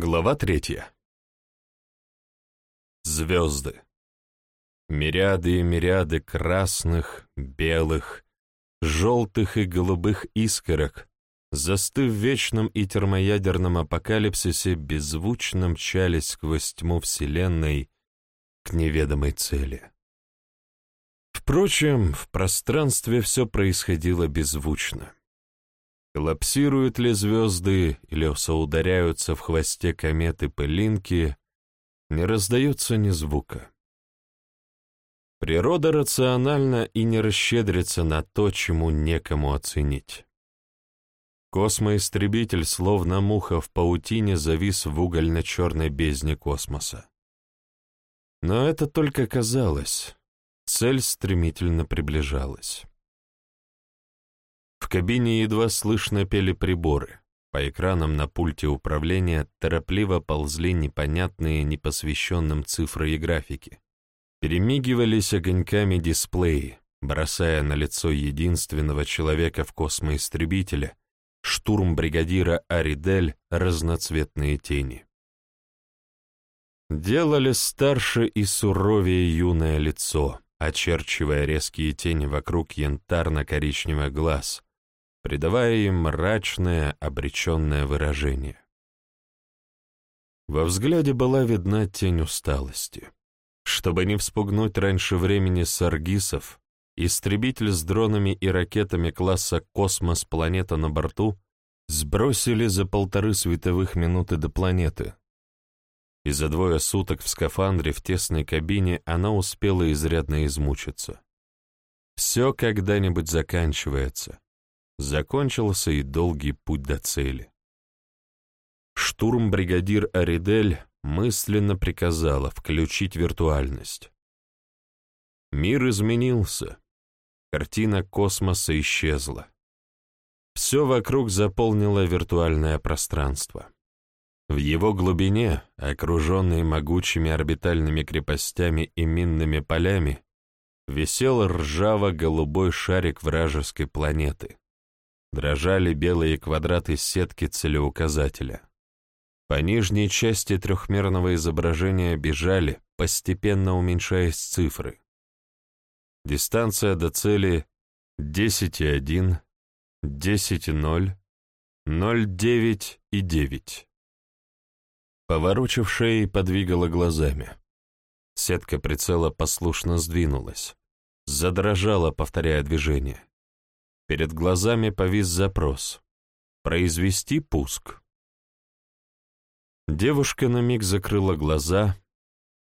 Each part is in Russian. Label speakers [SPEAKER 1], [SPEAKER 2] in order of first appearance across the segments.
[SPEAKER 1] Глава третья. Звезды. Мириады и мириады красных, белых, желтых и голубых искорок, застыв в вечном и термоядерном апокалипсисе, беззвучно мчались сквозь тьму Вселенной к неведомой цели. Впрочем, в пространстве все происходило беззвучно. Коллапсируют ли звезды или соударяются в хвосте кометы пылинки, не раздается ни звука. Природа рациональна и не расщедрится на то, чему некому оценить. Космоистребитель, словно муха в паутине, завис в угольно-черной бездне космоса. Но это только казалось. Цель стремительно приближалась. В кабине едва слышно пели приборы. По экранам на пульте управления торопливо ползли непонятные непосвященным цифры и графики. Перемигивались огоньками дисплеи, бросая на лицо единственного человека в космоистребителе, штурм-бригадира Аридель, разноцветные тени. Делали старше и суровее юное лицо, очерчивая резкие тени вокруг янтарно-коричневых глаз — придавая им мрачное, обреченное выражение. Во взгляде была видна тень усталости. Чтобы не вспугнуть раньше времени саргисов, истребитель с дронами и ракетами класса «Космос. Планета» на борту сбросили за полторы световых минуты до планеты, и за двое суток в скафандре в тесной кабине она успела изрядно измучиться. Все когда-нибудь заканчивается, закончился и долгий путь до цели. Штурм-бригадир Аридель мысленно приказала включить виртуальность. Мир изменился. Картина космоса исчезла. Все вокруг заполнило виртуальное пространство. В его глубине, окруженный могучими орбитальными крепостями и минными полями, висел ржаво-голубой шарик вражеской планеты. Дрожали белые квадраты сетки целеуказателя. По нижней части трехмерного изображения бежали, постепенно уменьшаясь цифры. Дистанция до цели 10,1, 10,0, 0,9 и 9. Поворочив шеей, подвигала глазами. Сетка прицела послушно сдвинулась. Задрожала, повторяя движение. Перед глазами повис запрос. «Произвести пуск». Девушка на миг закрыла глаза,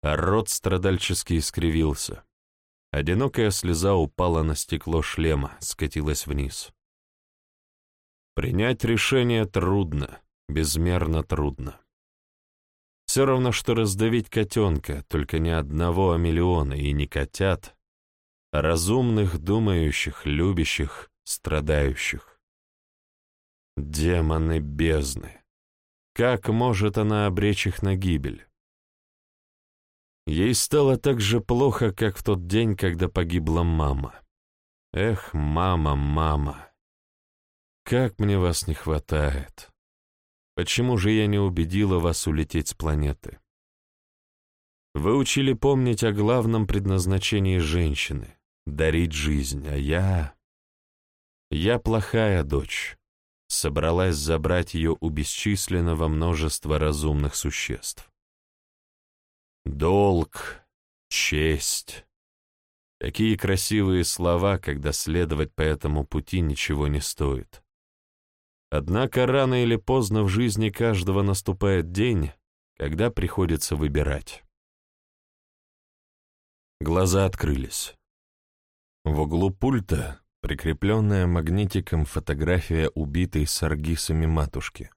[SPEAKER 1] а рот страдальчески искривился. Одинокая слеза упала на стекло шлема, скатилась вниз. Принять решение трудно, безмерно трудно. Все равно, что раздавить котенка, только не одного, а миллиона, и не котят, а разумных, думающих, любящих, страдающих. Демоны бездны! Как может она обречь их на гибель? Ей стало так же плохо, как в тот день, когда погибла мама. Эх, мама, мама, как мне вас не хватает. Почему же я не убедила вас улететь с планеты? Вы учили помнить о главном предназначении женщины — дарить жизнь, а я... Я плохая дочь. Собралась забрать ее у бесчисленного множества разумных существ. Долг, честь. Какие красивые слова, когда следовать по этому пути ничего не стоит. Однако рано или поздно в жизни каждого наступает день, когда приходится выбирать. Глаза открылись. В углу пульта Прикрепленная магнитиком фотография убитой саргисами матушки.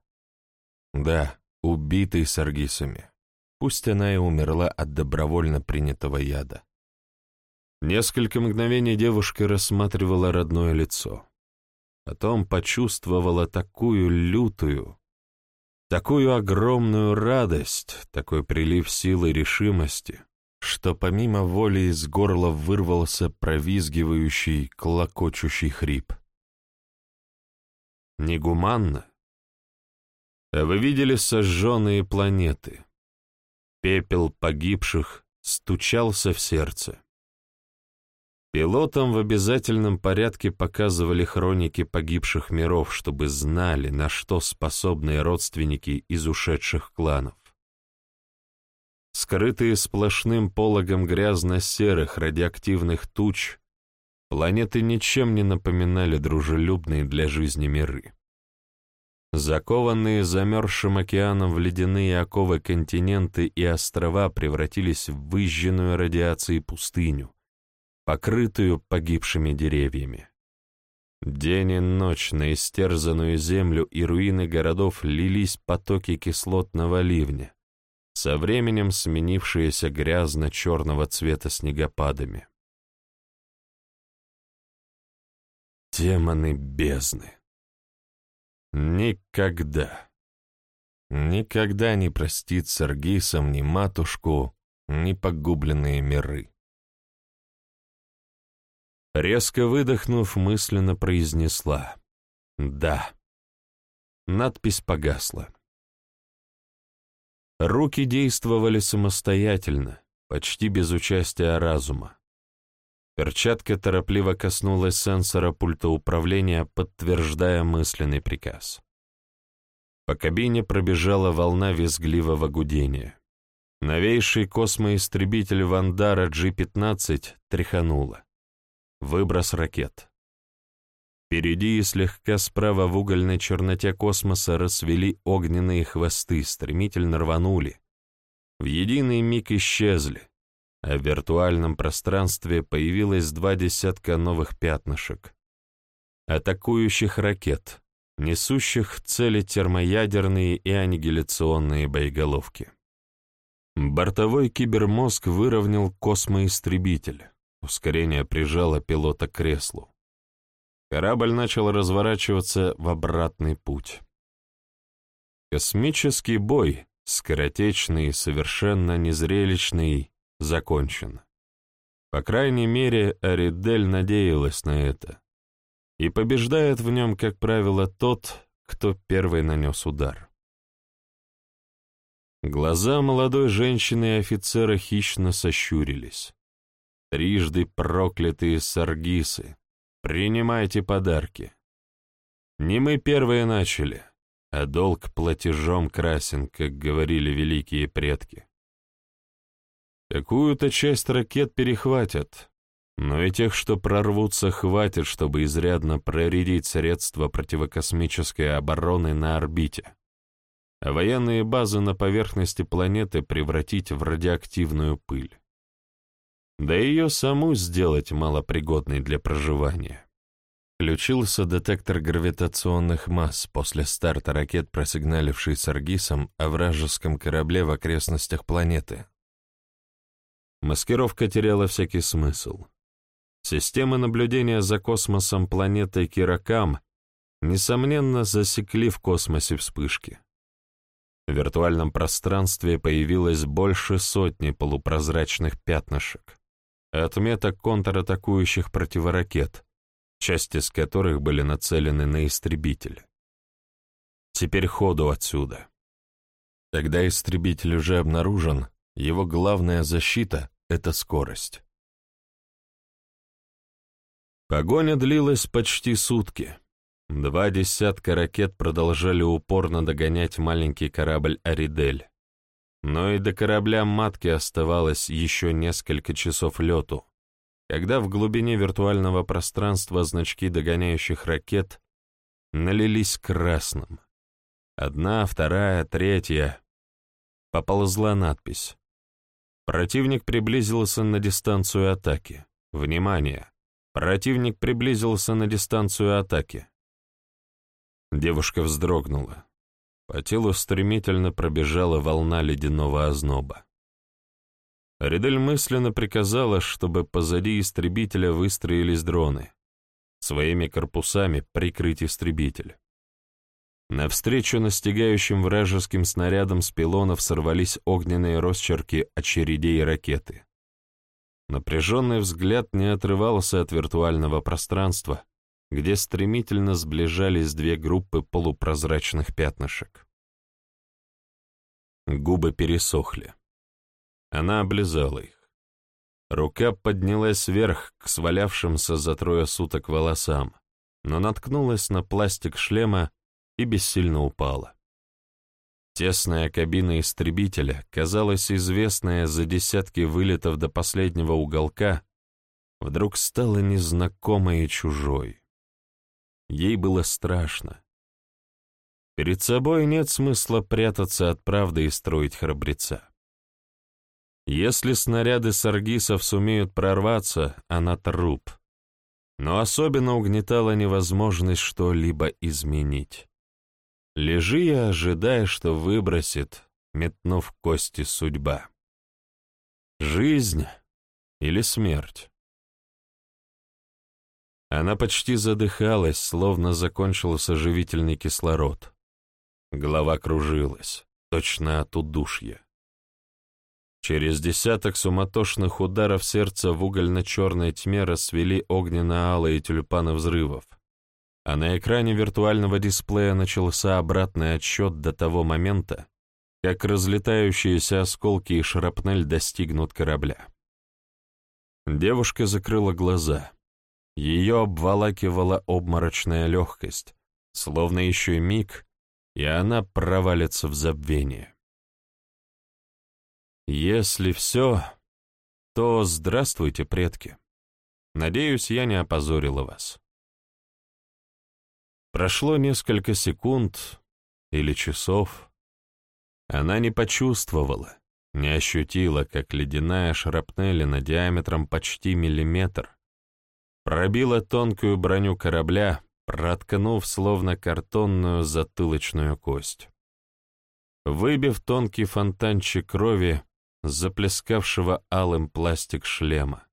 [SPEAKER 1] Да, убитой саргисами. Пусть она и умерла от добровольно принятого яда. Несколько мгновений девушка рассматривала родное лицо. Потом почувствовала такую лютую, такую огромную радость, такой прилив силы и решимости, что помимо воли из горла вырвался провизгивающий, клокочущий хрип. Негуманно? А вы видели сожженные планеты. Пепел погибших стучался в сердце. Пилотам в обязательном порядке показывали хроники погибших миров, чтобы знали, на что способны родственники из ушедших кланов. Скрытые сплошным пологом грязно-серых радиоактивных туч, планеты ничем не напоминали дружелюбные для жизни миры. Закованные замерзшим океаном в ледяные оковы континенты и острова превратились в выжженную радиацией пустыню, покрытую погибшими деревьями. День и ночь на истерзанную землю и руины городов лились потоки кислотного ливня, со временем сменившиеся грязно-черного цвета снегопадами. Демоны бездны. Никогда. Никогда не простит Саргисом ни матушку, ни погубленные миры. Резко выдохнув, мысленно произнесла «Да». Надпись погасла. Руки действовали самостоятельно, почти без участия разума. Перчатка торопливо коснулась сенсора пульта управления, подтверждая мысленный приказ. По кабине пробежала волна визгливого гудения. Новейший космоистребитель Вандара G-15 тряхануло. Выброс ракет. Впереди и слегка справа в угольной черноте космоса расвели огненные хвосты, стремительно рванули. В единый миг исчезли, а в виртуальном пространстве появилось два десятка новых пятнышек. Атакующих ракет, несущих цели термоядерные и аннигиляционные боеголовки. Бортовой кибермозг выровнял космоистребитель. Ускорение прижало пилота к креслу. Корабль начал разворачиваться в обратный путь. Космический бой, скоротечный, совершенно незрелищный, закончен. По крайней мере, Аридель надеялась на это. И побеждает в нем, как правило, тот, кто первый нанес удар. Глаза молодой женщины и офицера хищно сощурились. Трижды проклятые саргисы, принимайте подарки. Не мы первые начали, а долг платежом красен, как говорили великие предки. Какую-то часть ракет перехватят, но и тех, что прорвутся, хватит, чтобы изрядно проредить средства противокосмической обороны на орбите, а военные базы на поверхности планеты превратить в радиоактивную пыль. Да ее саму сделать малопригодной для проживания. Включился детектор гравитационных масс после старта ракет, просигналивший с Аргисом о вражеском корабле в окрестностях планеты. Маскировка теряла всякий смысл. Системы наблюдения за космосом планеты Киракам, несомненно, засекли в космосе вспышки. В виртуальном пространстве появилось больше сотни полупрозрачных пятнышек, отметок контратакующих противоракет, части из которых были нацелены на истребитель. Теперь ходу отсюда. Когда истребитель уже обнаружен, его главная защита — это скорость. Погоня длилась почти сутки. Два десятка ракет продолжали упорно догонять маленький корабль «Аридель». Но и до корабля матки оставалось еще несколько часов лету, когда в глубине виртуального пространства значки догоняющих ракет налились красным. Одна, вторая, третья. Поползла надпись. Противник приблизился на дистанцию атаки. Внимание! Противник приблизился на дистанцию атаки. Девушка вздрогнула. По телу стремительно пробежала волна ледяного озноба. Ридель мысленно приказала, чтобы позади истребителя выстроились дроны. Своими корпусами прикрыть истребитель. Навстречу настигающим вражеским снарядам с пилонов сорвались огненные росчерки очередей ракеты. Напряженный взгляд не отрывался от виртуального пространства, где стремительно сближались две группы полупрозрачных пятнышек. Губы пересохли. Она облизала их. Рука поднялась вверх к свалявшимся за трое суток волосам, но наткнулась на пластик шлема и бессильно упала. Тесная кабина истребителя, казалось, известная за десятки вылетов до последнего уголка, вдруг стала незнакомой и чужой. Ей было страшно. Перед собой нет смысла прятаться от правды и строить храбреца. Если снаряды саргисов сумеют прорваться, она труп. Но особенно угнетала невозможность что-либо изменить. Лежи и ожидай, что выбросит, метнув кости судьба. Жизнь или смерть? Она почти задыхалась, словно закончился живительный кислород. Голова кружилась, точно от удушья. Через десяток суматошных ударов сердца в угольно-черной тьме расцвели огненно-алые тюльпаны взрывов а на экране виртуального дисплея начался обратный отсчет до того момента, как разлетающиеся осколки и шрапнель достигнут корабля. Девушка закрыла глаза. Ее обволакивала обморочная легкость, словно еще миг, и она провалится в забвение. Если все, то здравствуйте, предки. Надеюсь, я не опозорила вас. Прошло несколько секунд или часов. Она не почувствовала, не ощутила, как ледяная шрапнелина диаметром почти миллиметр пробила тонкую броню корабля, проткнув словно картонную затылочную кость. Выбив тонкий фонтанчик крови, заплескавшего алым пластик шлема,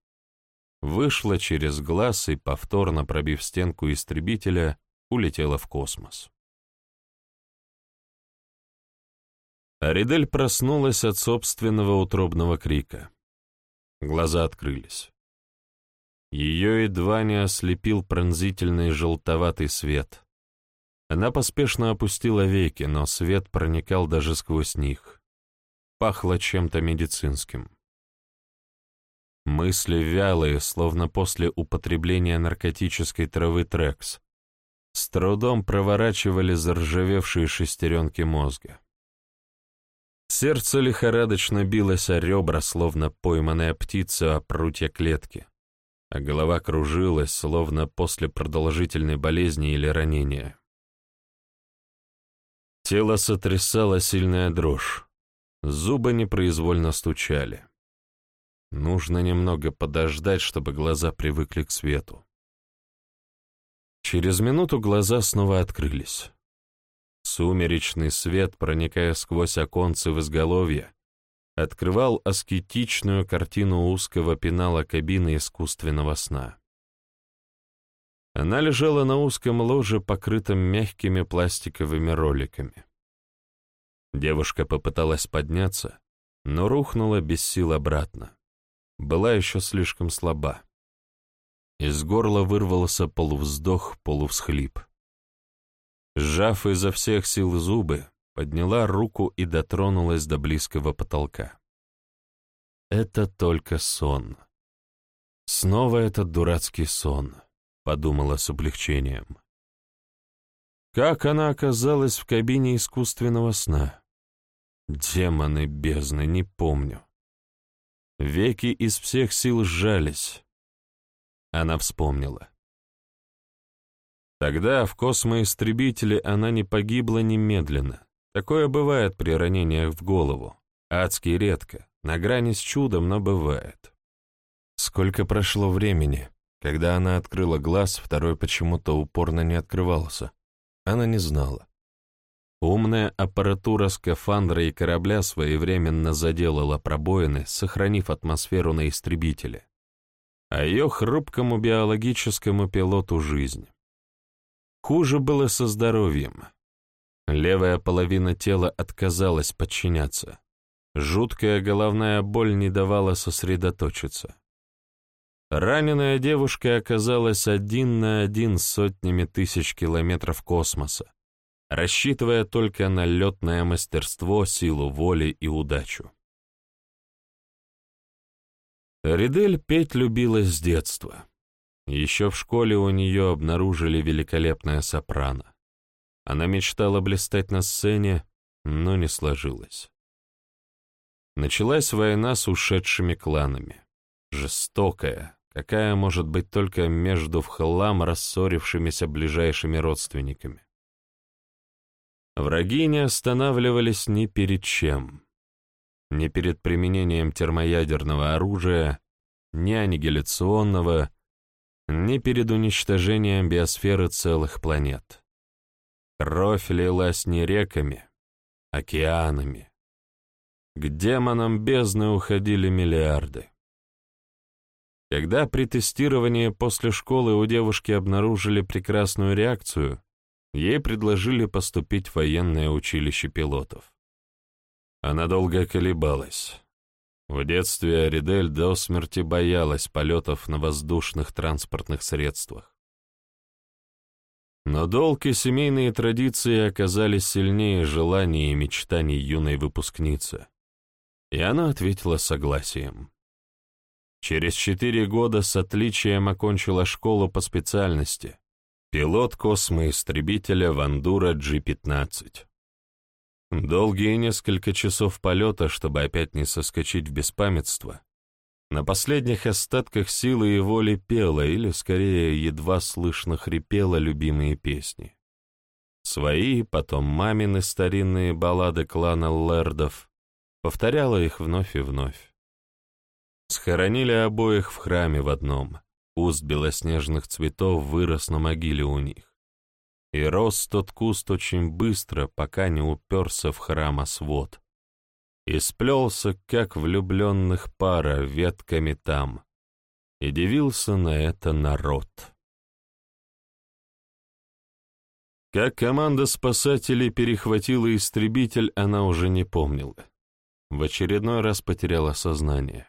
[SPEAKER 1] вышла через глаз и, повторно пробив стенку истребителя, улетела в космос. Аридель проснулась от собственного утробного крика. Глаза открылись. Ее едва не ослепил пронзительный желтоватый свет. Она поспешно опустила веки, но свет проникал даже сквозь них. Пахло чем-то медицинским. Мысли вялые, словно после употребления наркотической травы Трекс, с трудом проворачивали заржавевшие шестеренки мозга. Сердце лихорадочно билось о ребра, словно пойманная птица о прутья клетки, а голова кружилась, словно после продолжительной болезни или ранения. Тело сотрясало сильная дрожь, зубы непроизвольно стучали. Нужно немного подождать, чтобы глаза привыкли к свету. Через минуту глаза снова открылись. Сумеречный свет, проникая сквозь оконцы в изголовье, открывал аскетичную картину узкого пенала кабины искусственного сна. Она лежала на узком ложе, покрытом мягкими пластиковыми роликами. Девушка попыталась подняться, но рухнула без сил обратно. Была еще слишком слаба. Из горла вырвался полувздох, полувсхлип. Сжав изо всех сил зубы, подняла руку и дотронулась до близкого потолка. «Это только сон. Снова этот дурацкий сон», — подумала с облегчением. Как она оказалась в кабине искусственного сна? Демоны бездны, не помню. Веки из всех сил сжались, она вспомнила. Тогда в космоистребителе она не погибла немедленно. Такое бывает при ранениях в голову. Адски редко, на грани с чудом, но бывает. Сколько прошло времени? Когда она открыла глаз, второй почему-то упорно не открывался. Она не знала. Умная аппаратура скафандра и корабля своевременно заделала пробоины, сохранив атмосферу на истребителе а ее хрупкому биологическому пилоту жизнь. Хуже было со здоровьем. Левая половина тела отказалась подчиняться. Жуткая головная боль не давала сосредоточиться. Раненая девушка оказалась один на один с сотнями тысяч километров космоса, рассчитывая только на летное мастерство, силу воли и удачу. Ридель петь любила с детства. Еще в школе у нее обнаружили великолепное сопрано. Она мечтала блистать на сцене, но не сложилось. Началась война с ушедшими кланами. Жестокая, какая может быть только между в хлам рассорившимися ближайшими родственниками. Враги не останавливались ни перед чем. Ни перед применением термоядерного оружия, ни аннигиляционного, ни перед уничтожением биосферы целых планет. Кровь лилась не реками, океанами. К демонам бездны уходили миллиарды. Когда при тестировании после школы у девушки обнаружили прекрасную реакцию, ей предложили поступить в военное училище пилотов. Она долго колебалась. В детстве Аридель до смерти боялась полетов на воздушных транспортных средствах. Но долг и семейные традиции оказались сильнее желаний и мечтаний юной выпускницы, и она ответила согласием. Через четыре года с отличием окончила школу по специальности пилот космоистребителя Вандура G-15. Долгие несколько часов полета, чтобы опять не соскочить в беспамятство, на последних остатках силы и воли пела, или, скорее, едва слышно хрипела любимые песни. Свои, потом мамины старинные баллады клана Лердов, повторяла их вновь и вновь. Схоронили обоих в храме в одном. Куст белоснежных цветов вырос на могиле у них. И рос тот куст очень быстро, пока не уперся в храма свод. И сплелся, как влюбленных пара, ветками там. И дивился на это народ. Как команда спасателей перехватила истребитель, она уже не помнила. В очередной раз потеряла сознание.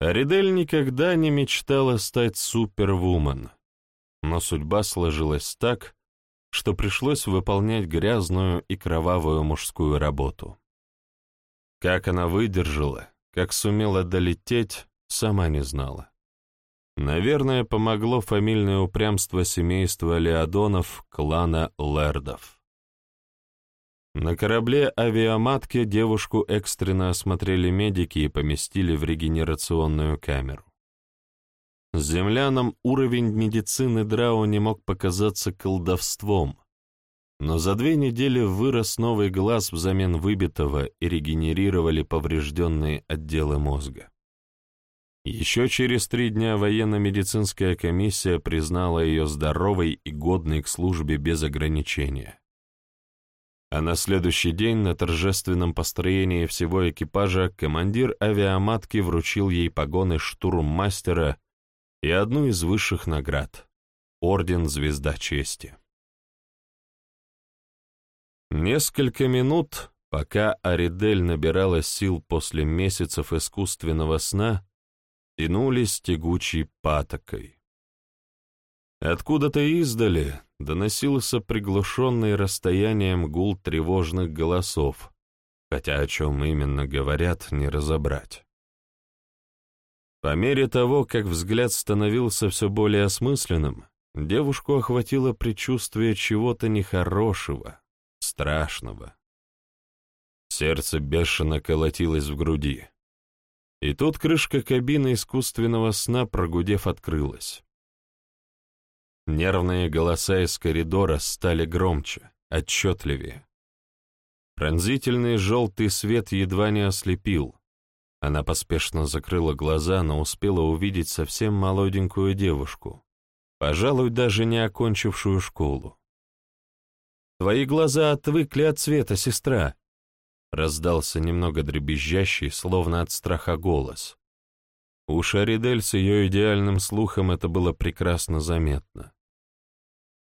[SPEAKER 1] Аридель никогда не мечтала стать супервумен, но судьба сложилась так, что пришлось выполнять грязную и кровавую мужскую работу. Как она выдержала, как сумела долететь, сама не знала. Наверное, помогло фамильное упрямство семейства Леодонов, клана Лердов. На корабле авиаматки девушку экстренно осмотрели медики и поместили в регенерационную камеру. Землянам уровень медицины Драу не мог показаться колдовством, но за две недели вырос новый глаз взамен выбитого и регенерировали поврежденные отделы мозга. Еще через три дня военно-медицинская комиссия признала ее здоровой и годной к службе без ограничения а на следующий день на торжественном построении всего экипажа командир авиаматки вручил ей погоны штурммастера и одну из высших наград — Орден Звезда Чести. Несколько минут, пока Аридель набирала сил после месяцев искусственного сна, тянулись тягучей патокой. Откуда-то издали доносился приглушенный расстоянием гул тревожных голосов, хотя о чем именно говорят, не разобрать. По мере того, как взгляд становился все более осмысленным, девушку охватило предчувствие чего-то нехорошего, страшного. Сердце бешено колотилось в груди. И тут крышка кабины искусственного сна, прогудев, открылась. Нервные голоса из коридора стали громче, отчетливее. Пронзительный желтый свет едва не ослепил. Она поспешно закрыла глаза, но успела увидеть совсем молоденькую девушку, пожалуй, даже не окончившую школу. «Твои глаза отвыкли от света, сестра!» Раздался немного дребезжащий, словно от страха голос. У Шаридель с ее идеальным слухом это было прекрасно заметно.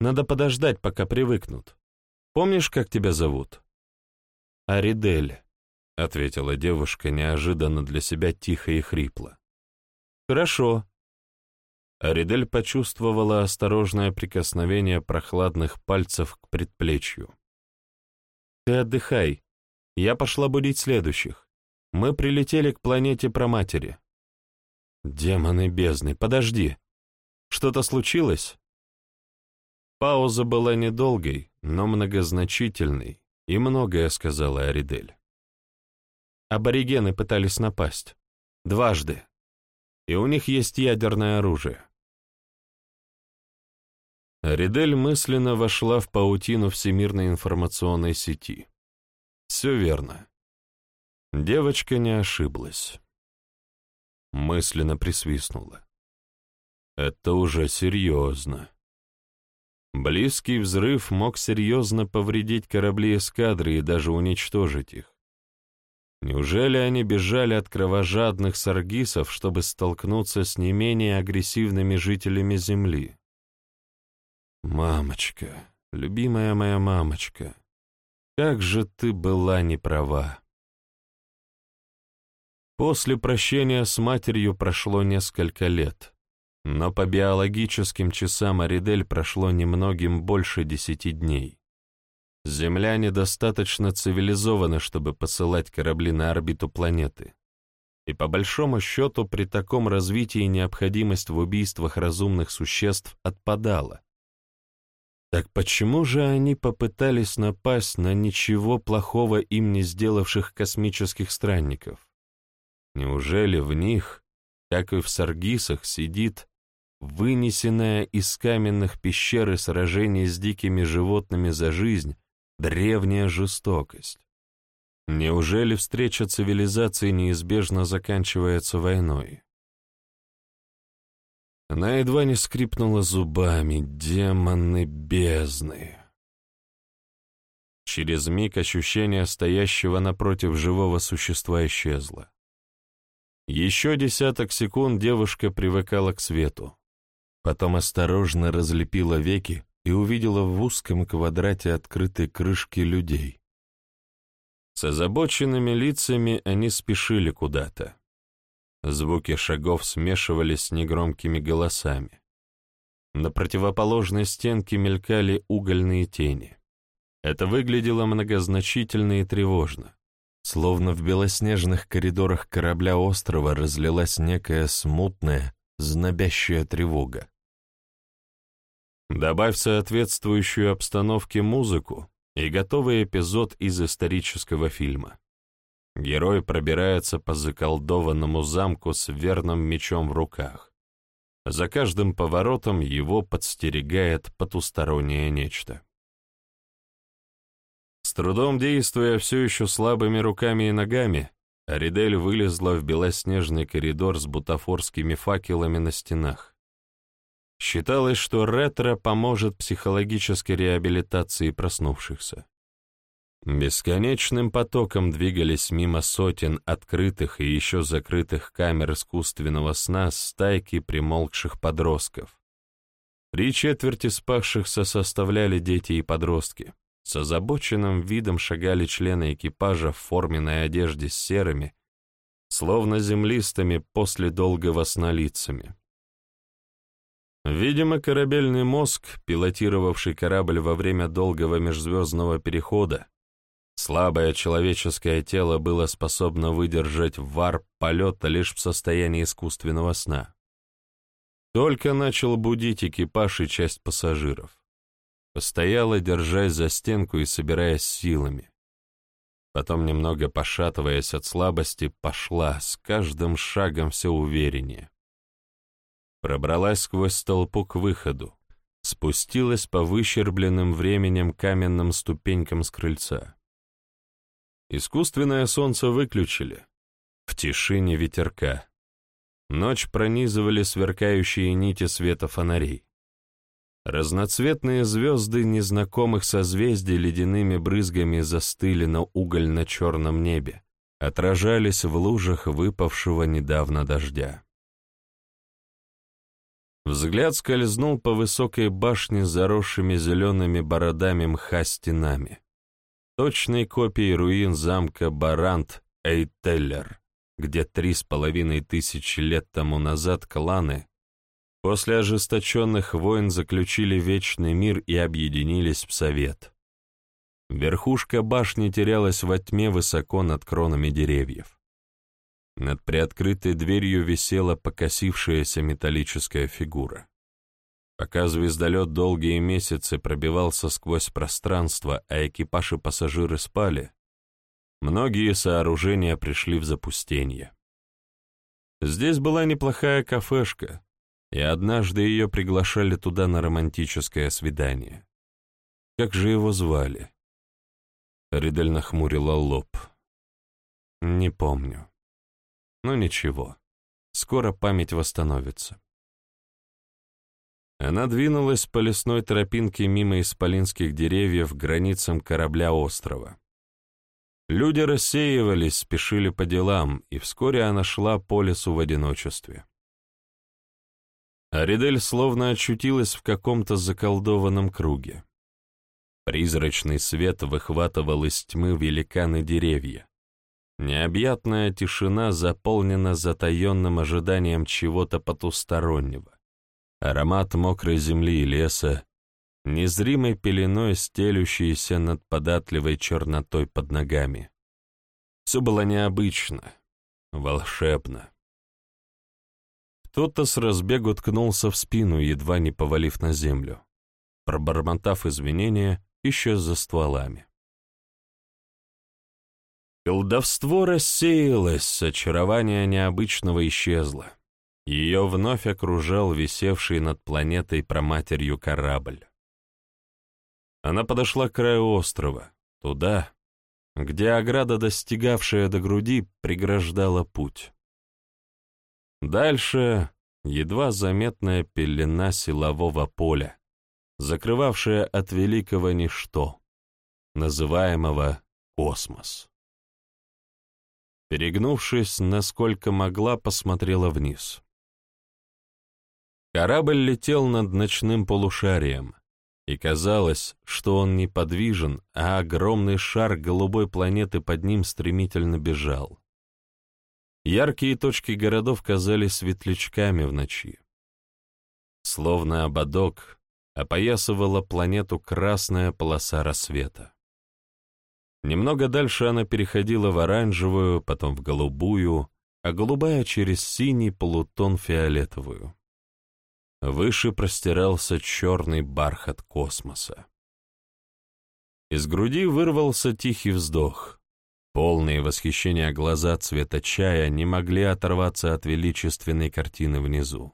[SPEAKER 1] «Надо подождать, пока привыкнут. Помнишь, как тебя зовут?» «Аридель», — ответила девушка неожиданно для себя тихо и хрипло. «Хорошо. Аридель почувствовала осторожное прикосновение прохладных пальцев к предплечью. «Ты отдыхай. Я пошла будить следующих. Мы прилетели к планете Проматери». «Демоны бездны, подожди. Что-то случилось?» Пауза была недолгой, но многозначительной, и многое сказала Аридель. Аборигены пытались напасть. Дважды. И у них есть ядерное оружие. Ридель мысленно вошла в паутину всемирной информационной сети. Все верно. Девочка не ошиблась. Мысленно присвистнула. Это уже серьезно. Близкий взрыв мог серьезно повредить корабли эскадры и даже уничтожить их. Неужели они бежали от кровожадных саргисов, чтобы столкнуться с не менее агрессивными жителями Земли? Мамочка, любимая моя мамочка, как же ты была неправа. После прощения с матерью прошло несколько лет, но по биологическим часам Аридель прошло немногим больше десяти дней. Земля недостаточно цивилизована, чтобы посылать корабли на орбиту планеты. И по большому счету при таком развитии необходимость в убийствах разумных существ отпадала. Так почему же они попытались напасть на ничего плохого им не сделавших космических странников? Неужели в них, как и в Саргисах, сидит вынесенная из каменных пещер и сражений с дикими животными за жизнь древняя жестокость? Неужели встреча цивилизации неизбежно заканчивается войной? Она едва не скрипнула зубами. Демоны бездны. Через миг ощущение стоящего напротив живого существа исчезло. Еще десяток секунд девушка привыкала к свету. Потом осторожно разлепила веки и увидела в узком квадрате открытой крышки людей. С озабоченными лицами они спешили куда-то. Звуки шагов смешивались с негромкими голосами. На противоположной стенке мелькали угольные тени. Это выглядело многозначительно и тревожно, словно в белоснежных коридорах корабля острова разлилась некая смутная, знобящая тревога. Добавь соответствующую обстановке музыку и готовый эпизод из исторического фильма. Герой пробирается по заколдованному замку с верным мечом в руках. За каждым поворотом его подстерегает потустороннее нечто. С трудом действуя все еще слабыми руками и ногами, Аридель вылезла в белоснежный коридор с бутафорскими факелами на стенах. Считалось, что ретро поможет психологической реабилитации проснувшихся. Бесконечным потоком двигались мимо сотен открытых и еще закрытых камер искусственного сна стайки примолкших подростков. Три четверти спавшихся составляли дети и подростки. С озабоченным видом шагали члены экипажа в форменной одежде с серыми, словно землистыми после долгого сна лицами. Видимо, корабельный мозг, пилотировавший корабль во время долгого межзвездного перехода, Слабое человеческое тело было способно выдержать вар полета лишь в состоянии искусственного сна. Только начал будить экипаж и часть пассажиров. Постояла, держась за стенку и собираясь силами. Потом, немного пошатываясь от слабости, пошла, с каждым шагом все увереннее. Пробралась сквозь толпу к выходу, спустилась по выщербленным временем каменным ступенькам с крыльца. Искусственное солнце выключили. В тишине ветерка. Ночь пронизывали сверкающие нити света фонарей. Разноцветные звезды незнакомых созвездий ледяными брызгами застыли на угольно-черном небе, отражались в лужах выпавшего недавно дождя. Взгляд скользнул по высокой башне с заросшими зелеными бородами мха стенами точной копией руин замка Барант Эйтеллер, где три с половиной тысячи лет тому назад кланы, После ожесточенных войн заключили Вечный мир и объединились в Совет. Верхушка башни терялась во тьме высоко над кронами деревьев. Над приоткрытой дверью висела покосившаяся металлическая фигура. Пока звездолет долгие месяцы пробивался сквозь пространство, а экипаж и пассажиры спали, многие сооружения пришли в запустение. Здесь была неплохая кафешка, и однажды ее приглашали туда на романтическое свидание. Как же его звали? Ридель нахмурила лоб. Не помню. Но ничего, скоро память восстановится. Она двинулась по лесной тропинке мимо исполинских деревьев к границам корабля острова. Люди рассеивались, спешили по делам, и вскоре она шла по лесу в одиночестве. Аридель словно очутилась в каком-то заколдованном круге. Призрачный свет выхватывал из тьмы великаны деревья. Необъятная тишина заполнена затаенным ожиданием чего-то потустороннего. Аромат мокрой земли и леса, незримой пеленой стелющейся над податливой чернотой под ногами. Все было необычно, волшебно. Кто-то с разбегу ткнулся в спину, едва не повалив на землю. Пробормотав извинения, исчез за стволами. Колдовство рассеялось, очарование необычного исчезло. Ее вновь окружал висевший над планетой проматерью корабль. Она подошла к краю острова, туда, где ограда, достигавшая до груди, преграждала путь. Дальше едва заметная пелена силового поля, закрывавшая от великого ничто, называемого космос. Перегнувшись, насколько могла, посмотрела вниз. Корабль летел над ночным полушарием, и казалось, что он неподвижен, а огромный шар голубой планеты под ним стремительно бежал. Яркие точки городов казались светлячками в ночи. Словно ободок опоясывала планету красная полоса рассвета. Немного дальше она переходила в оранжевую, потом в голубую, а голубая через синий полутон фиолетовую. Выше простирался черный бархат космоса. Из груди вырвался тихий вздох. Полные восхищения глаза цвета чая не могли оторваться от величественной картины внизу.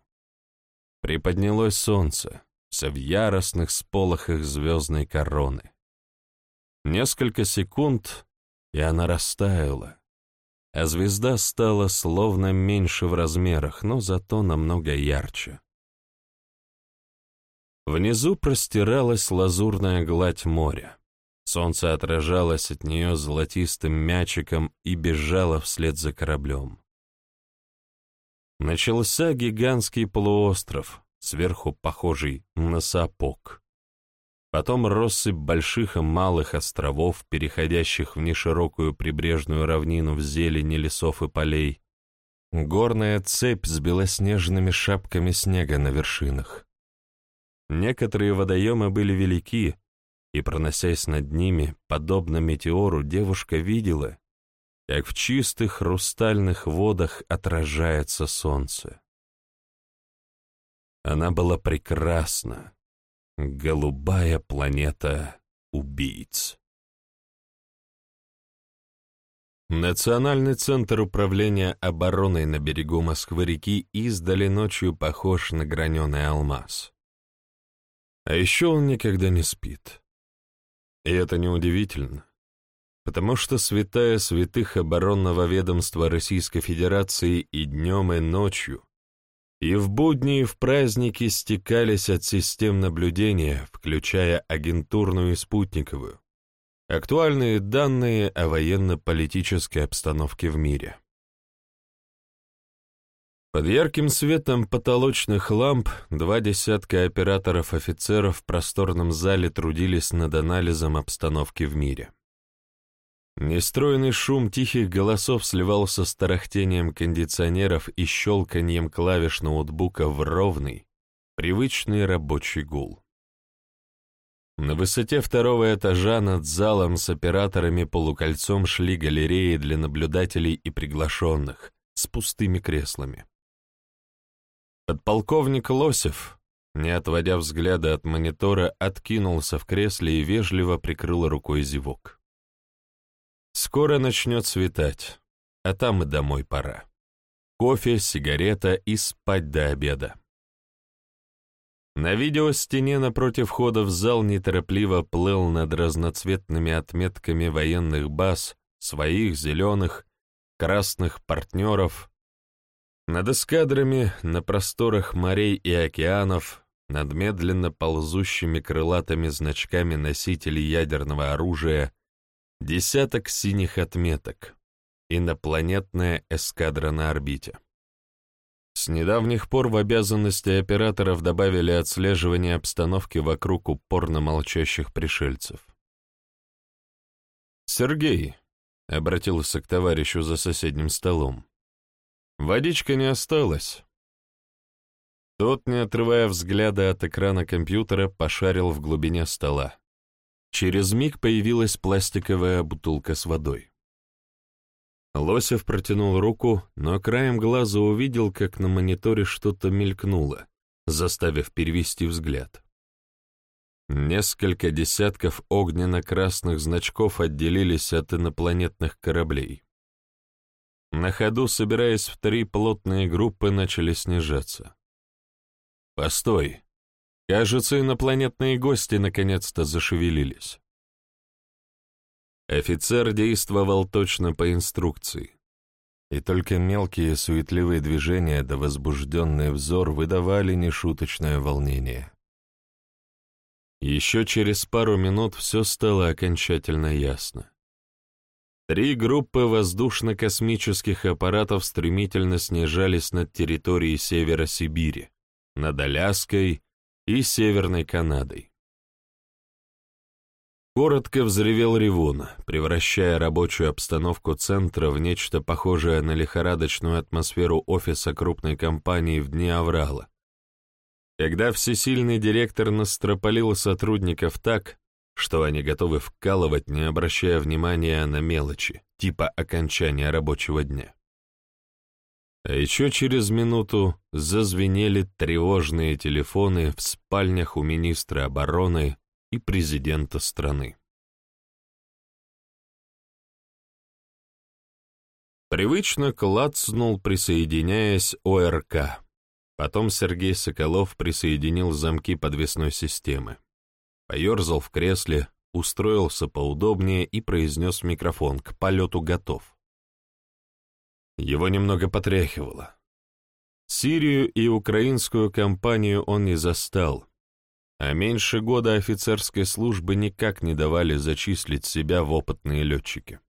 [SPEAKER 1] Приподнялось солнце, все в яростных сполохах звездной короны. Несколько секунд, и она растаяла, а звезда стала словно меньше в размерах, но зато намного ярче. Внизу простиралась лазурная гладь моря. Солнце отражалось от нее золотистым мячиком и бежало вслед за кораблем. Начался гигантский полуостров, сверху похожий на сапог. Потом россыпь больших и малых островов, переходящих в неширокую прибрежную равнину в зелени лесов и полей, горная цепь с белоснежными шапками снега на вершинах. Некоторые водоемы были велики, и, проносясь над ними, подобно метеору, девушка видела, как в чистых хрустальных водах отражается солнце. Она была прекрасна, голубая планета убийц. Национальный центр управления обороной на берегу Москвы-реки издали ночью похож на граненый алмаз. А еще он никогда не спит. И это неудивительно, потому что святая святых оборонного ведомства Российской Федерации и днем, и ночью, и в будни, и в праздники стекались от систем наблюдения, включая агентурную и спутниковую, актуальные данные о военно-политической обстановке в мире. Под ярким светом потолочных ламп два десятка операторов-офицеров в просторном зале трудились над анализом обстановки в мире. Нестроенный шум тихих голосов сливался с тарахтением кондиционеров и щелканьем клавиш ноутбука в ровный, привычный рабочий гул. На высоте второго этажа над залом с операторами полукольцом шли галереи для наблюдателей и приглашенных с пустыми креслами. Подполковник Лосев, не отводя взгляда от монитора, откинулся в кресле и вежливо прикрыл рукой зевок. Скоро начнет светать, а там и домой пора. Кофе, сигарета и спать до обеда. На видеостене напротив входа в зал неторопливо плыл над разноцветными отметками военных баз, своих, зеленых, красных партнеров. Над эскадрами, на просторах морей и океанов, над медленно ползущими крылатыми значками носителей ядерного оружия, десяток синих отметок, инопланетная эскадра на орбите. С недавних пор в обязанности операторов добавили отслеживание обстановки вокруг упорно молчащих пришельцев. «Сергей», — обратился к товарищу за соседним столом, — «водичка не осталась». Тот, не отрывая взгляда от экрана компьютера, пошарил в глубине стола. Через миг появилась пластиковая бутылка с водой. Лосев протянул руку, но краем глаза увидел, как на мониторе что-то мелькнуло, заставив перевести взгляд. Несколько десятков огненно-красных значков отделились от инопланетных кораблей. На ходу, собираясь в три плотные группы, начали снижаться. «Постой! Кажется, инопланетные гости наконец-то зашевелились». Офицер действовал точно по инструкции, и только мелкие суетливые движения да возбужденный взор выдавали нешуточное волнение. Еще через пару минут все стало окончательно ясно. Три группы воздушно-космических аппаратов стремительно снижались над территорией Севера Сибири, над Аляской и Северной Канадой. Коротко взревел ревун, превращая рабочую обстановку центра в нечто похожее на лихорадочную атмосферу офиса крупной компании в дни Аврала. Когда всесильный директор настропалил сотрудников так, что они готовы вкалывать, не обращая внимания на мелочи, типа окончания рабочего дня. А еще через минуту зазвенели тревожные телефоны в спальнях у министра обороны и президента страны. Привычно клацнул, присоединяясь ОРК. Потом Сергей Соколов присоединил замки подвесной системы. Поерзал в кресле, устроился поудобнее и произнес микрофон «К полету готов». Его немного потряхивало. Сирию и украинскую кампанию он не застал, а меньше года офицерской службы никак не давали зачислить себя в опытные летчики.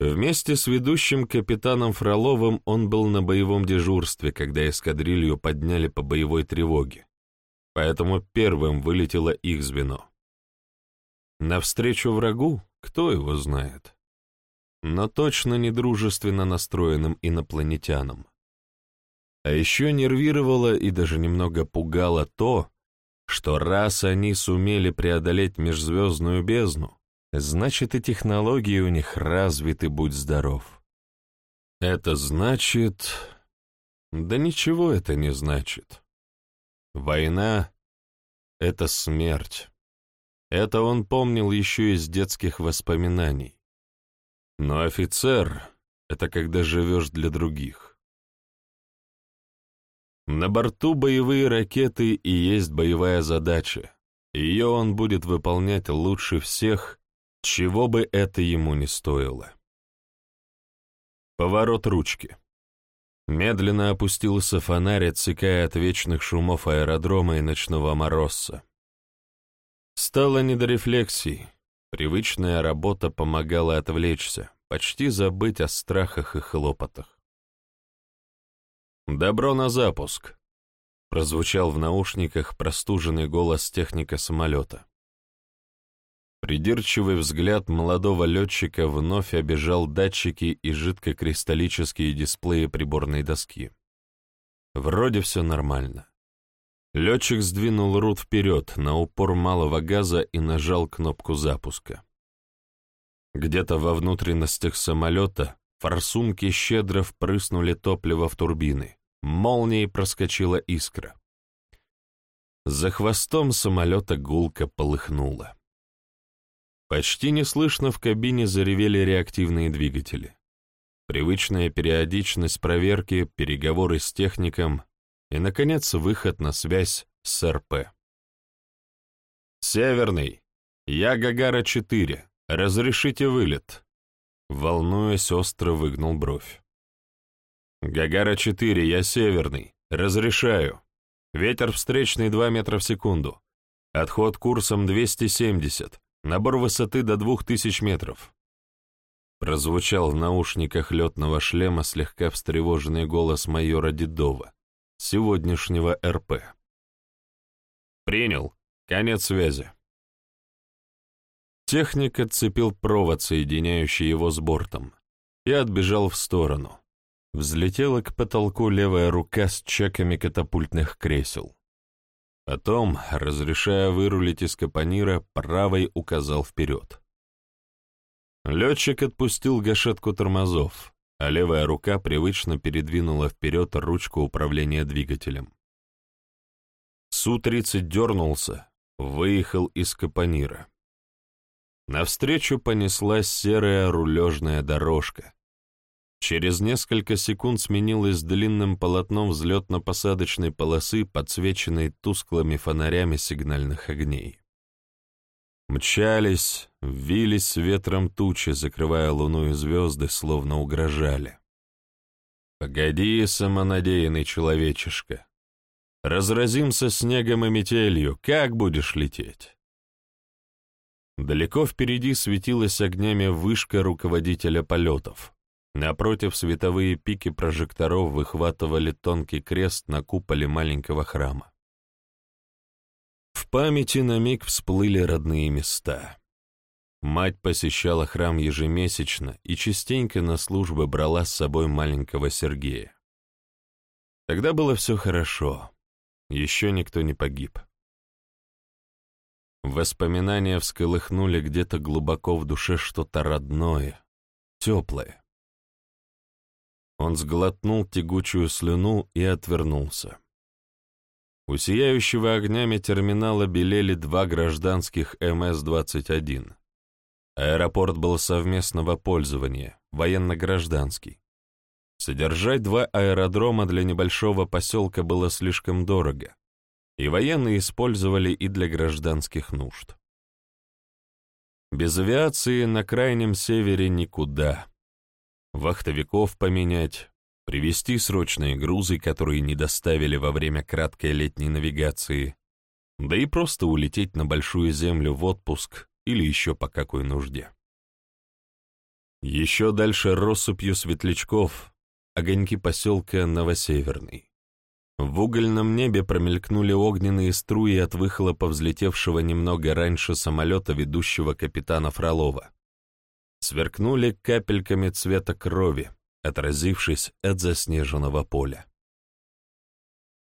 [SPEAKER 1] Вместе с ведущим капитаном Фроловым он был на боевом дежурстве, когда эскадрилью подняли по боевой тревоге, поэтому первым вылетело их звено. Навстречу врагу, кто его знает, но точно не дружественно настроенным инопланетянам. А еще нервировало и даже немного пугало то, что раз они сумели преодолеть межзвездную бездну, значит и технологии у них развиты, будь здоров. Это значит... Да ничего это не значит. Война — это смерть. Это он помнил еще из детских воспоминаний. Но офицер — это когда живешь для других. На борту боевые ракеты и есть боевая задача. Ее он будет выполнять лучше всех, чего бы это ему не стоило. Поворот ручки. Медленно опустился фонарь, отсекая от вечных шумов аэродрома и ночного морозца. Стало не до рефлексий. Привычная работа помогала отвлечься, почти забыть о страхах и хлопотах. «Добро на запуск!» — прозвучал в наушниках простуженный голос техника самолета. Придирчивый взгляд молодого летчика вновь обижал датчики и жидкокристаллические дисплеи приборной доски. Вроде все нормально. Летчик сдвинул рут вперед на упор малого газа и нажал кнопку запуска. Где-то во внутренностях самолета форсунки щедро впрыснули топливо в турбины. Молнией проскочила искра. За хвостом самолета гулко полыхнуло. Почти неслышно в кабине заревели реактивные двигатели. Привычная периодичность проверки, переговоры с техником и, наконец, выход на связь с РП. «Северный, я Гагара-4. Разрешите вылет?» Волнуясь, остро выгнул бровь. «Гагара-4, я Северный. Разрешаю. Ветер встречный 2 метра в секунду. Отход курсом 270. Набор высоты до 2000 метров. Прозвучал в наушниках летного шлема слегка встревоженный голос майора Дедова, сегодняшнего РП. «Принял. Конец связи». Техник отцепил провод, соединяющий его с бортом, и отбежал в сторону. Взлетела к потолку левая рука с чеками катапультных кресел. Потом, разрешая вырулить из капонира, правой указал вперед. Летчик отпустил гашетку тормозов, а левая рука привычно передвинула вперед ручку управления двигателем. Су-30 дернулся, выехал из капонира. Навстречу понеслась серая рулежная дорожка, Через несколько секунд сменилась длинным полотном взлетно-посадочной полосы, подсвеченной тусклыми фонарями сигнальных огней. Мчались, вились ветром тучи, закрывая луну и звезды, словно угрожали. «Погоди, самонадеянный человечишка! Разразимся снегом и метелью, как будешь лететь?» Далеко впереди светилась огнями вышка руководителя полетов. Напротив световые пики прожекторов выхватывали тонкий крест на куполе маленького храма. В памяти на миг всплыли родные места. Мать посещала храм ежемесячно и частенько на службы брала с собой маленького Сергея. Тогда было все хорошо, еще никто не погиб. Воспоминания всколыхнули где-то глубоко в душе что-то родное, теплое. Он сглотнул тягучую слюну и отвернулся. У сияющего огнями терминала белели два гражданских МС-21. Аэропорт был совместного пользования, военно-гражданский. Содержать два аэродрома для небольшого поселка было слишком дорого, и военные использовали и для гражданских нужд. Без авиации на крайнем севере никуда вахтовиков поменять, привезти срочные грузы, которые не доставили во время краткой летней навигации, да и просто улететь на Большую Землю в отпуск или еще по какой нужде. Еще дальше россыпью светлячков огоньки поселка Новосеверный. В угольном небе промелькнули огненные струи от выхлопа взлетевшего немного раньше самолета ведущего капитана Фролова сверкнули капельками цвета крови, отразившись от заснеженного поля.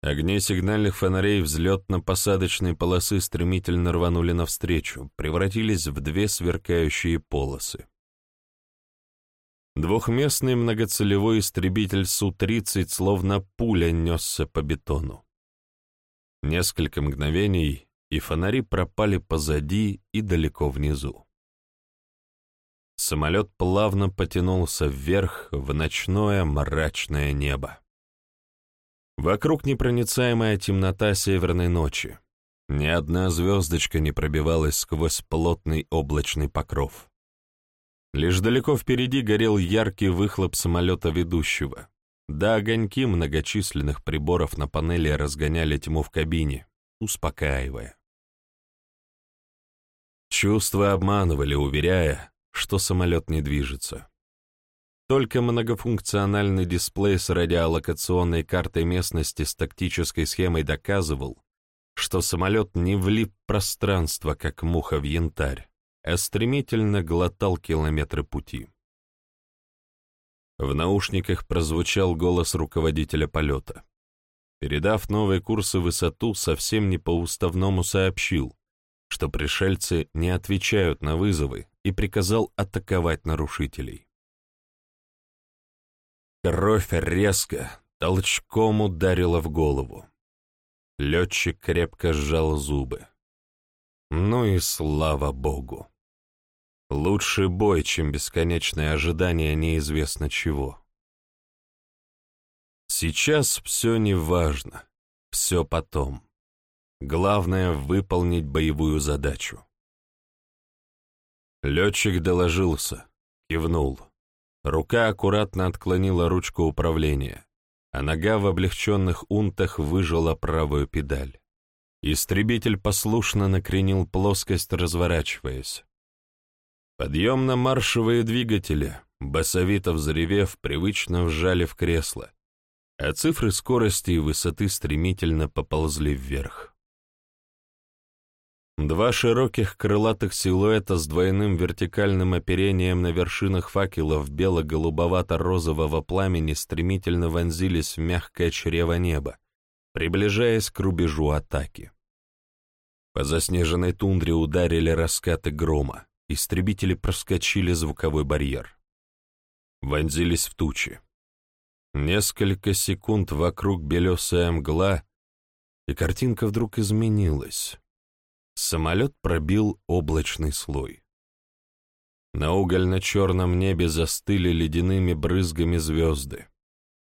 [SPEAKER 1] Огни сигнальных фонарей взлетно-посадочной полосы стремительно рванули навстречу, превратились в две сверкающие полосы. Двухместный многоцелевой истребитель Су-30 словно пуля несся по бетону. Несколько мгновений, и фонари пропали позади и далеко внизу. Самолет плавно потянулся вверх в ночное мрачное небо. Вокруг непроницаемая темнота северной ночи. Ни одна звездочка не пробивалась сквозь плотный облачный покров. Лишь далеко впереди горел яркий выхлоп самолета ведущего, да огоньки многочисленных приборов на панели разгоняли тьму в кабине, успокаивая. Чувства обманывали, уверяя, что самолет не движется. Только многофункциональный дисплей с радиолокационной картой местности с тактической схемой доказывал, что самолет не влип в пространство, как муха в янтарь, а стремительно глотал километры пути. В наушниках прозвучал голос руководителя полета. передав новые курсы высоту, совсем не по-уставному сообщил, что пришельцы не отвечают на вызовы и приказал атаковать нарушителей. Кровь резко, толчком ударила в голову. Летчик крепко сжал зубы. Ну и слава богу. Лучший бой, чем бесконечное ожидание неизвестно чего. Сейчас все не важно, все потом. Главное — выполнить боевую задачу. Летчик доложился, кивнул. Рука аккуратно отклонила ручку управления, а нога в облегченных унтах выжила правую педаль. Истребитель послушно накренил плоскость, разворачиваясь. Подъемно-маршевые двигатели, басовито взревев, привычно вжали в кресло, а цифры скорости и высоты стремительно поползли вверх. Два широких крылатых силуэта с двойным вертикальным оперением на вершинах факелов бело-голубовато-розового пламени стремительно вонзились в мягкое чрево неба, приближаясь к рубежу атаки. По заснеженной тундре ударили раскаты грома, истребители проскочили звуковой барьер. Вонзились в тучи. Несколько секунд вокруг белесая мгла, и картинка вдруг изменилась. Самолет пробил облачный слой. На угольно-черном небе застыли ледяными брызгами звезды.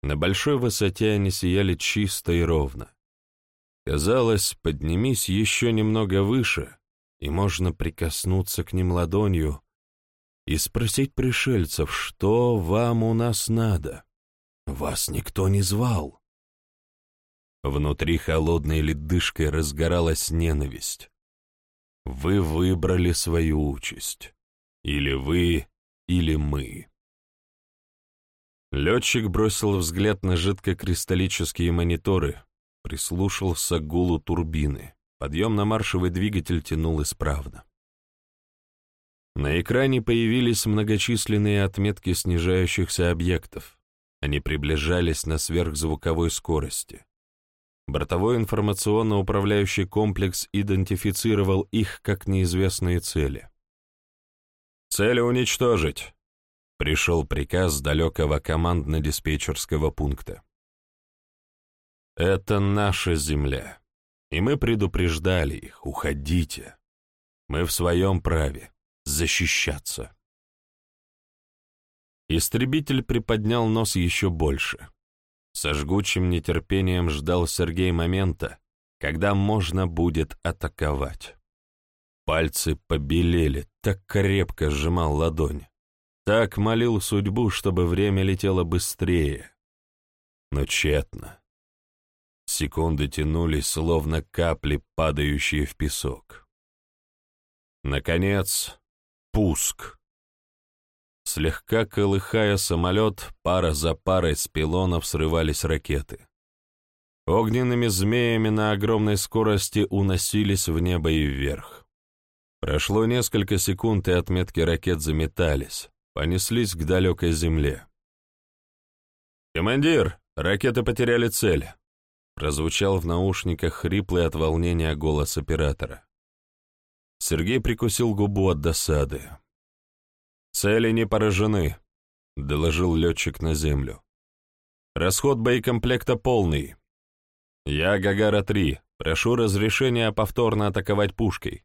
[SPEAKER 1] На большой высоте они сияли чисто и ровно. Казалось, поднимись еще немного выше, и можно прикоснуться к ним ладонью и спросить пришельцев, что вам у нас надо. Вас никто не звал. Внутри холодной ледышкой разгоралась ненависть. Вы выбрали свою участь. Или вы, или мы. Летчик бросил взгляд на жидкокристаллические мониторы, прислушался к гулу турбины. Подъемно-маршевый двигатель тянул исправно. На экране появились многочисленные отметки снижающихся объектов. Они приближались на сверхзвуковой скорости. Бортовой информационно-управляющий комплекс идентифицировал их как неизвестные цели. «Цели уничтожить!» — пришел приказ далекого командно-диспетчерского пункта. «Это наша земля, и мы предупреждали их, уходите. Мы в своем праве защищаться». Истребитель приподнял нос еще больше. Со жгучим нетерпением ждал Сергей момента, когда можно будет атаковать. Пальцы побелели, так крепко сжимал ладонь. Так молил судьбу, чтобы время летело быстрее. Но тщетно. Секунды тянулись, словно капли, падающие в песок. Наконец, пуск. Слегка колыхая самолет, пара за парой с пилонов срывались ракеты. Огненными змеями на огромной скорости уносились в небо и вверх. Прошло несколько секунд, и отметки ракет заметались, понеслись к далекой земле. «Командир, ракеты потеряли цель», — прозвучал в наушниках хриплый от волнения голос оператора. Сергей прикусил губу от досады. «Цели не поражены», — доложил летчик на землю. «Расход боекомплекта полный. Я Гагара-3. Прошу разрешения повторно атаковать пушкой».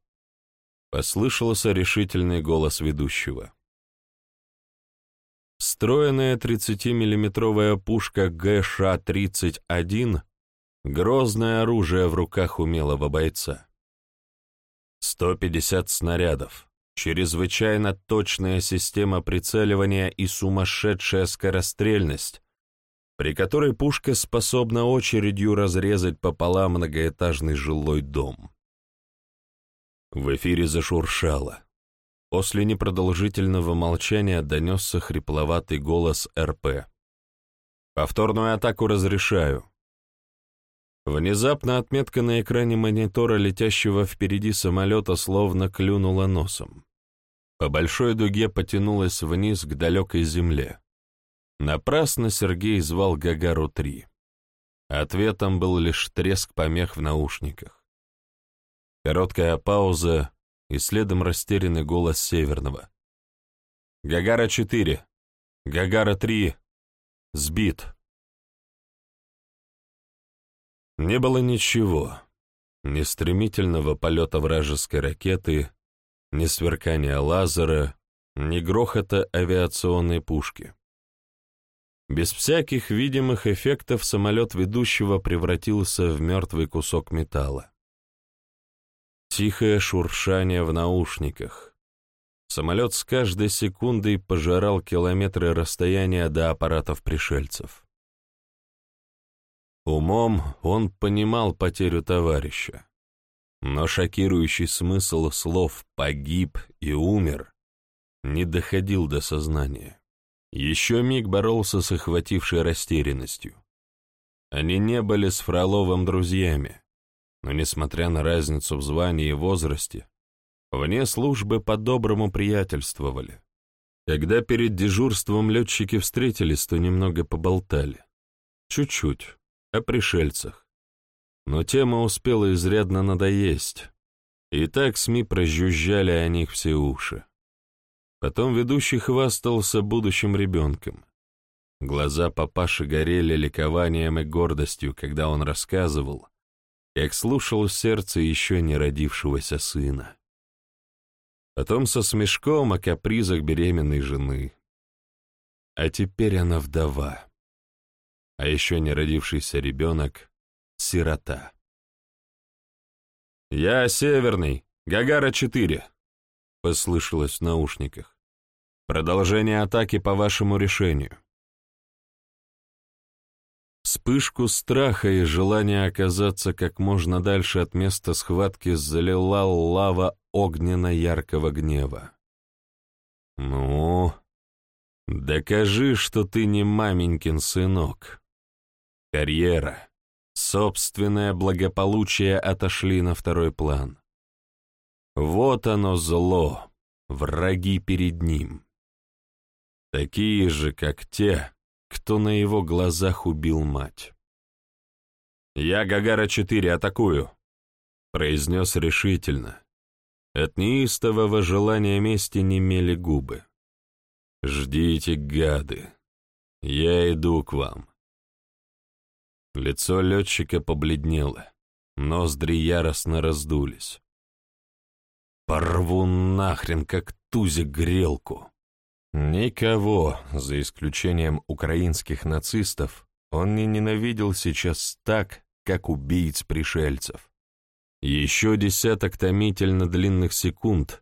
[SPEAKER 1] Послышался решительный голос ведущего. Встроенная 30-миллиметровая пушка ГШ-31 — грозное оружие в руках умелого бойца. 150 снарядов, чрезвычайно точная система прицеливания и сумасшедшая скорострельность, при которой пушка способна очередью разрезать пополам многоэтажный жилой дом. В эфире зашуршало. После непродолжительного молчания донесся хрипловатый голос РП. «Повторную атаку разрешаю». Внезапно отметка на экране монитора, летящего впереди самолета, словно клюнула носом. По большой дуге потянулась вниз к далекой земле. Напрасно Сергей звал Гагару-3. Ответом был лишь треск помех в наушниках. Короткая пауза и следом растерянный голос Северного. «Гагара-4! Гагара-3! Сбит!» Не было ничего, ни стремительного полета вражеской ракеты, ни сверкания лазера, ни грохота авиационной пушки. Без всяких видимых эффектов самолет ведущего превратился в мертвый кусок металла. Тихое шуршание в наушниках. Самолет с каждой секундой пожирал километры расстояния до аппаратов пришельцев. Умом он понимал потерю товарища, но шокирующий смысл слов «погиб» и «умер» не доходил до сознания. Еще миг боролся с охватившей растерянностью. Они не были с Фроловым друзьями, но, несмотря на разницу в звании и возрасте, вне службы по-доброму приятельствовали. Когда перед дежурством летчики встретились, то немного поболтали. Чуть-чуть о пришельцах. Но тема успела изрядно надоесть, и так СМИ прожужжали о них все уши. Потом ведущий хвастался будущим ребенком. Глаза папаши горели ликованием и гордостью, когда он рассказывал, как слушал сердце еще не родившегося сына. Потом со смешком о капризах беременной жены. А теперь она вдова а еще не родившийся ребенок — сирота. «Я Северный, Гагара-4», — послышалось в наушниках. «Продолжение атаки по вашему решению». Вспышку страха и желания оказаться как можно дальше от места схватки залила лава огненно-яркого гнева. «Ну, докажи, что ты не маменькин сынок». Карьера, собственное благополучие отошли на второй план. Вот оно зло, враги перед ним. Такие же, как те, кто на его глазах убил мать. «Я Гагара-4, атакую!» — произнес решительно. От неистового желания мести немели губы. «Ждите, гады, я иду к вам». Лицо летчика побледнело, ноздри яростно раздулись. «Порву нахрен, как тузик грелку!» Никого, за исключением украинских нацистов, он не ненавидел сейчас так, как убийц пришельцев. Еще десяток томительно длинных секунд,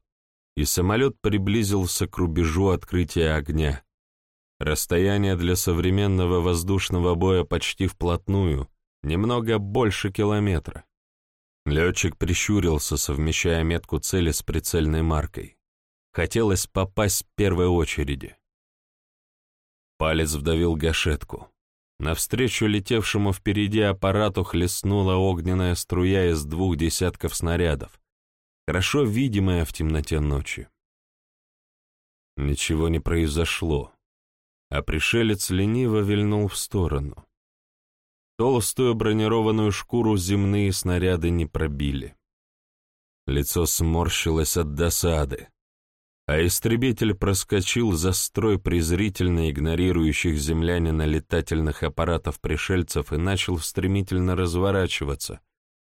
[SPEAKER 1] и самолет приблизился к рубежу открытия огня, Расстояние для современного воздушного боя почти вплотную, немного больше километра. Летчик прищурился, совмещая метку цели с прицельной маркой. Хотелось попасть в первой очереди. Палец вдавил гашетку. Навстречу летевшему впереди аппарату хлестнула огненная струя из двух десятков снарядов, хорошо видимая в темноте ночи. Ничего не произошло а пришелец лениво вильнул в сторону. Толстую бронированную шкуру земные снаряды не пробили. Лицо сморщилось от досады, а истребитель проскочил за строй презрительно игнорирующих землянина летательных аппаратов пришельцев и начал стремительно разворачиваться,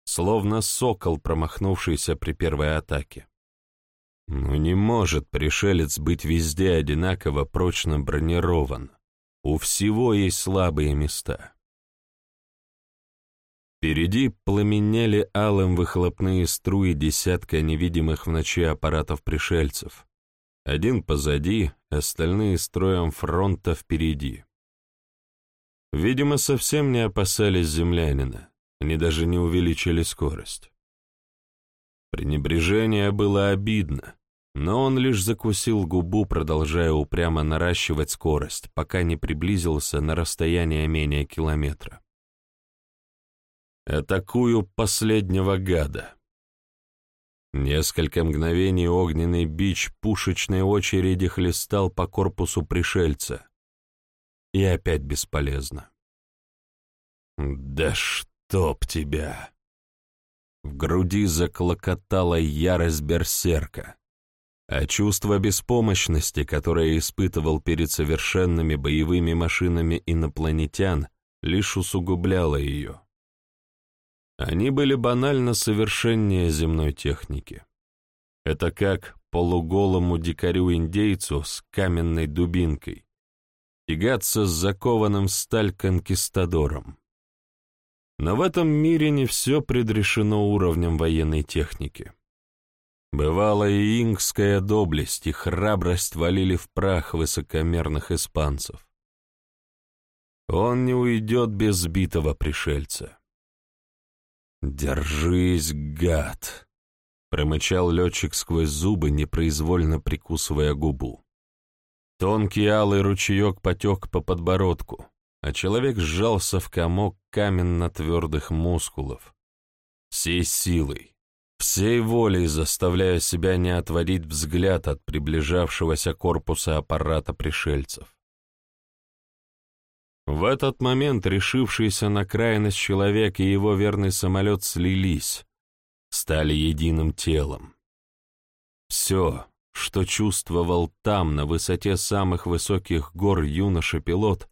[SPEAKER 1] словно сокол, промахнувшийся при первой атаке. Но не может пришелец быть везде одинаково прочно бронирован. У всего есть слабые места. Впереди пламенели алым выхлопные струи десятка невидимых в ночи аппаратов пришельцев. Один позади, остальные строем фронта впереди. Видимо, совсем не опасались землянина, они даже не увеличили скорость. Пренебрежение было обидно, но он лишь закусил губу, продолжая упрямо наращивать скорость, пока не приблизился на расстояние менее километра. «Атакую последнего гада!» Несколько мгновений огненный бич пушечной очереди хлестал по корпусу пришельца. И опять бесполезно. «Да чтоб тебя!» В груди заклокотала ярость берсерка, а чувство беспомощности, которое испытывал перед совершенными боевыми машинами инопланетян, лишь усугубляло ее. Они были банально совершеннее земной техники. Это как полуголому дикарю-индейцу с каменной дубинкой тягаться с закованным сталь конкистадором. Но в этом мире не все предрешено уровнем военной техники. Бывало и ингская доблесть, и храбрость валили в прах высокомерных испанцев. Он не уйдет без сбитого пришельца. «Держись, гад!» — промычал летчик сквозь зубы, непроизвольно прикусывая губу. Тонкий алый ручеек потек по подбородку а человек сжался в комок каменно-твердых мускулов. Всей силой, всей волей заставляя себя не отводить взгляд от приближавшегося корпуса аппарата пришельцев. В этот момент решившийся на крайность человек и его верный самолет слились, стали единым телом. Все, что чувствовал там, на высоте самых высоких гор юноша-пилот,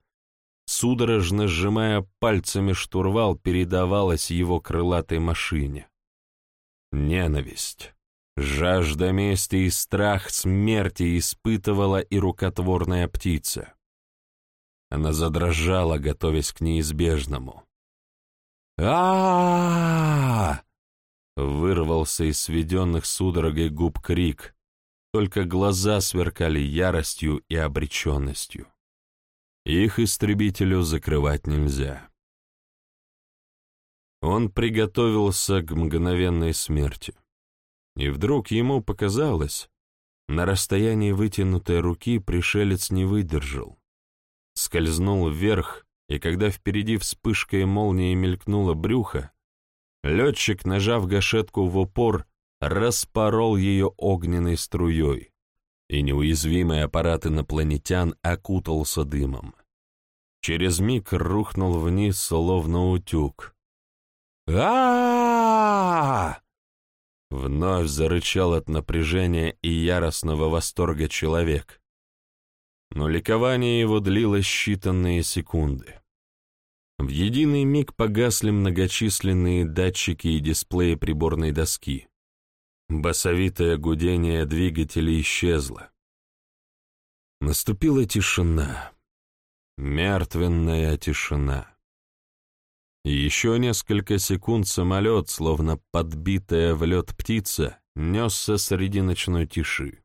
[SPEAKER 1] судорожно сжимая пальцами штурвал, передавалась его крылатой машине. Ненависть, жажда мести и страх смерти испытывала и рукотворная птица. Она задрожала, готовясь к неизбежному. а, -а, Вырвался из сведенных судорогой губ крик, только глаза сверкали яростью и обреченностью. Их истребителю закрывать нельзя. Он приготовился к мгновенной смерти. И вдруг ему показалось, на расстоянии вытянутой руки пришелец не выдержал. Скользнул вверх, и когда впереди вспышкой молнии мелькнуло брюхо, летчик, нажав гашетку в упор, распорол ее огненной струей и неуязвимый аппарат инопланетян окутался дымом. Через миг рухнул вниз, словно утюг. а Вновь зарычал от напряжения и яростного восторга человек. Но ликование его длилось считанные секунды. В единый миг погасли многочисленные датчики и дисплеи приборной доски. Басовитое гудение двигателя исчезло. Наступила тишина. Мертвенная тишина. Еще несколько секунд самолет, словно подбитая в лед птица, несся среди ночной тиши.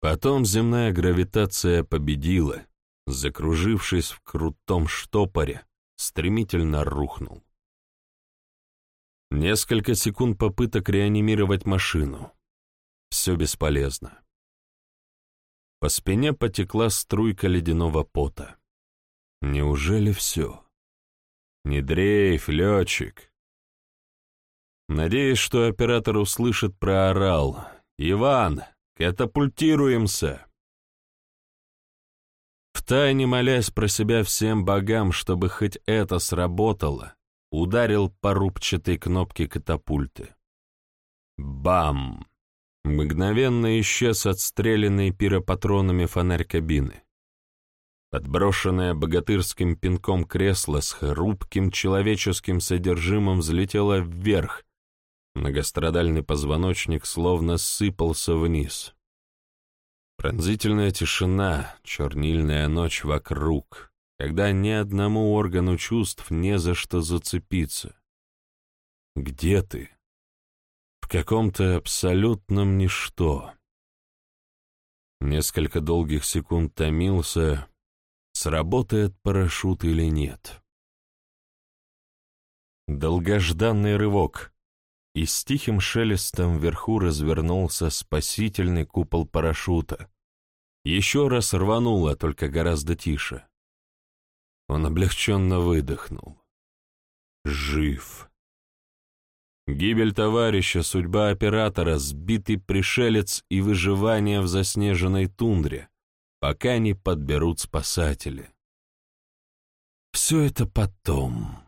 [SPEAKER 1] Потом земная гравитация победила, закружившись в крутом штопоре, стремительно рухнул. Несколько секунд попыток реанимировать машину. Все бесполезно. По спине потекла струйка ледяного пота. Неужели все? Не дрейф, летчик. Надеюсь, что оператор услышит, проорал. «Иван, катапультируемся!» Втайне молясь про себя всем богам, чтобы хоть это сработало, ударил по рубчатой кнопке катапульты. Бам! Мгновенно исчез отстрелянный пиропатронами фонарь кабины. Подброшенное богатырским пинком кресло с хрупким человеческим содержимым взлетело вверх. Многострадальный позвоночник словно сыпался вниз. Пронзительная тишина, чернильная ночь вокруг когда ни одному органу чувств не за что зацепиться. Где ты? В каком-то абсолютном ничто. Несколько долгих секунд томился, сработает парашют или нет. Долгожданный рывок, и с тихим шелестом вверху развернулся спасительный купол парашюта. Еще раз рвануло, только гораздо тише. Он облегченно выдохнул. Жив. Гибель товарища, судьба оператора, сбитый пришелец и выживание в заснеженной тундре, пока не подберут спасатели. Все это потом.